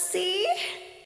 see.